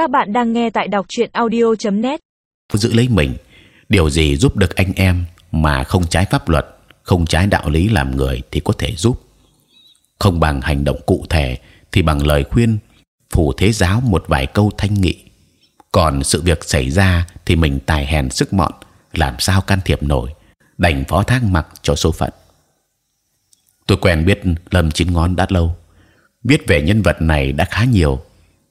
Các bạn đang nghe tại đọc truyện audio.net. giữ lấy mình. Điều gì giúp được anh em mà không trái pháp luật, không trái đạo lý làm người thì có thể giúp. Không bằng hành động cụ thể thì bằng lời khuyên, phù thế giáo một vài câu thanh nghị. Còn sự việc xảy ra thì mình tài hèn sức mọn, làm sao can thiệp nổi, đành phó thác mặc cho số phận. Tôi quen biết lâm chín ngón đã lâu. Biết về nhân vật này đã khá nhiều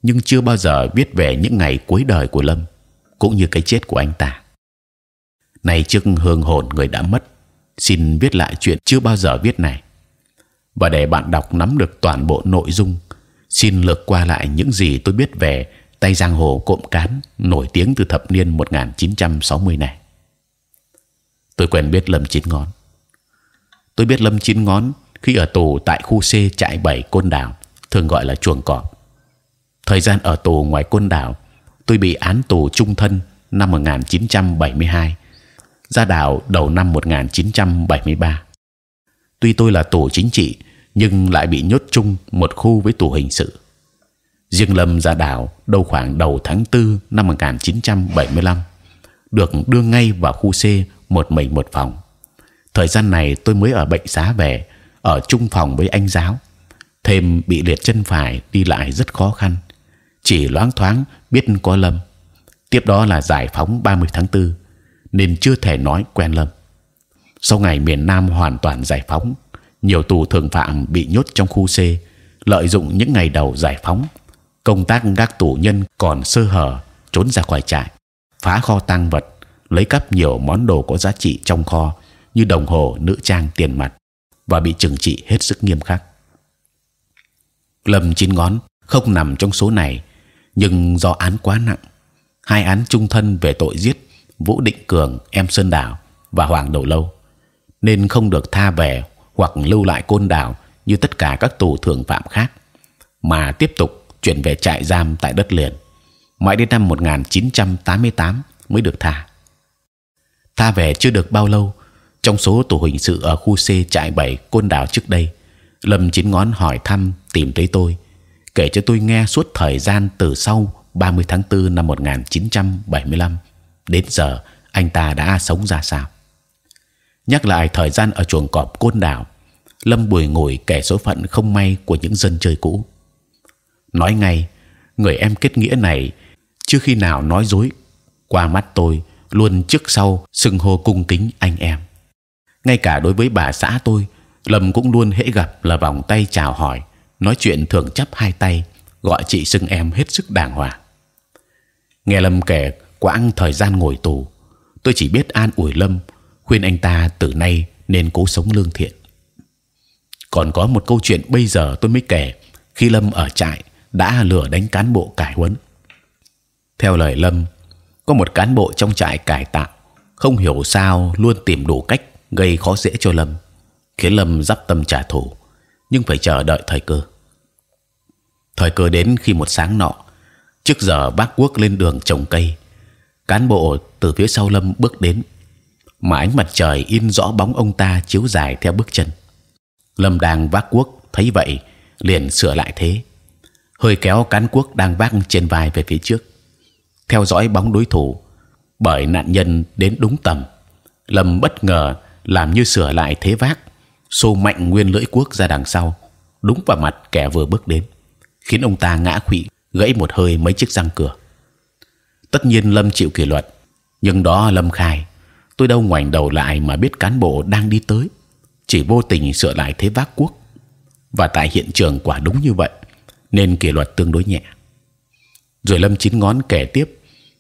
nhưng chưa bao giờ biết về những ngày cuối đời của lâm, cũng như cái chết của anh ta. Nay trước hương hồn người đã mất, xin viết lại chuyện chưa bao giờ viết này. Và để bạn đọc nắm được toàn bộ nội dung, xin lược qua lại những gì tôi biết về tay giang hồ cộm cán nổi tiếng từ thập niên 1960 này. Tôi quen biết lâm chín ngón. Tôi biết lâm chín ngón khi ở tù tại khu C trại 7 côn đảo, thường gọi là chuồng cọp thời gian ở tù ngoài côn đảo, tôi bị án tù trung thân năm 1972 ra đảo đầu năm 1973 tuy tôi là tù chính trị, nhưng lại bị nhốt chung một khu với tù hình sự. Riêng lâm ra đảo đâu khoảng đầu tháng 4 năm 1975 được đưa ngay vào khu C một mình một phòng. Thời gian này tôi mới ở bệnh xá về, ở chung phòng với anh giáo. Thêm bị liệt chân phải đi lại rất khó khăn chỉ loáng thoáng biết có lâm. Tiếp đó là giải phóng 30 tháng 4 nên chưa thể nói quen lâm. Sau ngày miền Nam hoàn toàn giải phóng, nhiều tù thường phạm bị nhốt trong khu C, lợi dụng những ngày đầu giải phóng, công tác các tù nhân còn sơ hở, trốn ra khỏi trại, phá kho tăng vật, lấy cắp nhiều món đồ có giá trị trong kho như đồng hồ, nữ trang, tiền mặt và bị trừng trị hết sức nghiêm khắc. Lâm chín ngón, không nằm trong số này nhưng do án quá nặng, hai án trung thân về tội giết vũ định cường, em sơn đảo và hoàng đầu lâu, nên không được tha về hoặc lưu lại côn đảo như tất cả các tù thường phạm khác, mà tiếp tục chuyển về trại giam tại đất liền. Mãi đến năm 1988 mới được tha. Tha về chưa được bao lâu, trong số tù hình sự ở khu C trại 7 côn đảo trước đây, lâm chín ngón hỏi thăm tìm tới tôi kể cho tôi nghe suốt thời gian từ sau 30 tháng 4 năm 1975 đến giờ anh ta đã sống ra sao. Nhắc lại thời gian ở chuồng cọp côn đảo, lâm bùi ngồi kể số phận không may của những dân chơi cũ. Nói ngay, người em kết nghĩa này chưa khi nào nói dối. Qua mắt tôi, luôn trước sau sừng hô cung kính anh em. Ngay cả đối với bà xã tôi, lâm cũng luôn hễ gặp là vòng tay chào hỏi nói chuyện thường chắp hai tay, gọi chị xưng em hết sức đàng hoàng. Nghe lâm kể quãng thời gian ngồi tù. Tôi chỉ biết an ủi lâm, khuyên anh ta từ nay nên cố sống lương thiện. Còn có một câu chuyện bây giờ tôi mới kể, khi lâm ở trại, đã lừa đánh cán bộ cải huấn. Theo lời lâm, có một cán bộ trong trại cải tạo, không hiểu sao luôn tìm đủ cách gây khó dễ cho lâm, khiến lâm dắp tâm trả thù nhưng phải chờ đợi thời cơ. Thời cơ đến khi một sáng nọ, trước giờ bác quốc lên đường trồng cây, cán bộ từ phía sau lâm bước đến, mà ánh mặt trời in rõ bóng ông ta chiếu dài theo bước chân. Lâm đang vác quốc, thấy vậy, liền sửa lại thế. Hơi kéo cán quốc đang vác trên vai về phía trước, theo dõi bóng đối thủ. Bởi nạn nhân đến đúng tầm, lâm bất ngờ làm như sửa lại thế vác xô mạnh nguyên lưỡi cuốc ra đằng sau đúng vào mặt kẻ vừa bước đến khiến ông ta ngã quỵ gãy một hơi mấy chiếc răng cửa. Tất nhiên lâm chịu kỷ luật nhưng đó lâm khai tôi đâu ngoảnh đầu lại mà biết cán bộ đang đi tới chỉ vô tình sửa lại thế vác cuốc, và tại hiện trường quả đúng như vậy nên kỷ luật tương đối nhẹ. Rồi lâm chín ngón kể tiếp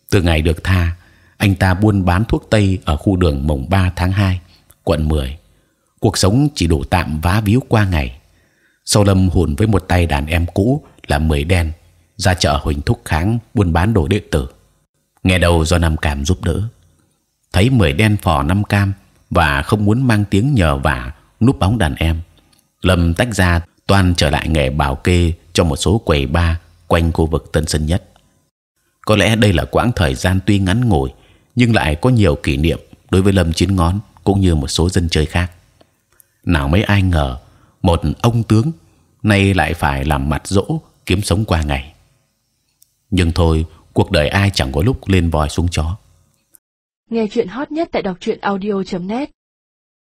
từ ngày được tha anh ta buôn bán thuốc tây ở khu đường mồng 3 tháng 2, quận 10 cuộc sống chỉ đủ tạm vá víu qua ngày. Sau lâm hùn với một tay đàn em cũ là mười đen, ra chợ huỳnh thúc kháng buôn bán đồ điện tử. Nghe đầu do năm cam giúp đỡ. Thấy mười đen phò năm cam và không muốn mang tiếng nhờ vả, núp bóng đàn em, lâm tách ra toàn trở lại nghề bảo kê cho một số quầy bar quanh khu vực tân sơn nhất. Có lẽ đây là quãng thời gian tuy ngắn ngủi, nhưng lại có nhiều kỷ niệm đối với lâm chín ngón cũng như một số dân chơi khác nào mấy ai ngờ, một ông tướng nay lại phải làm mặt dỗ kiếm sống qua ngày. Nhưng thôi, cuộc đời ai chẳng có lúc lên voi xuống chó. Nghe chuyện hot nhất tại đọc truyện audio.net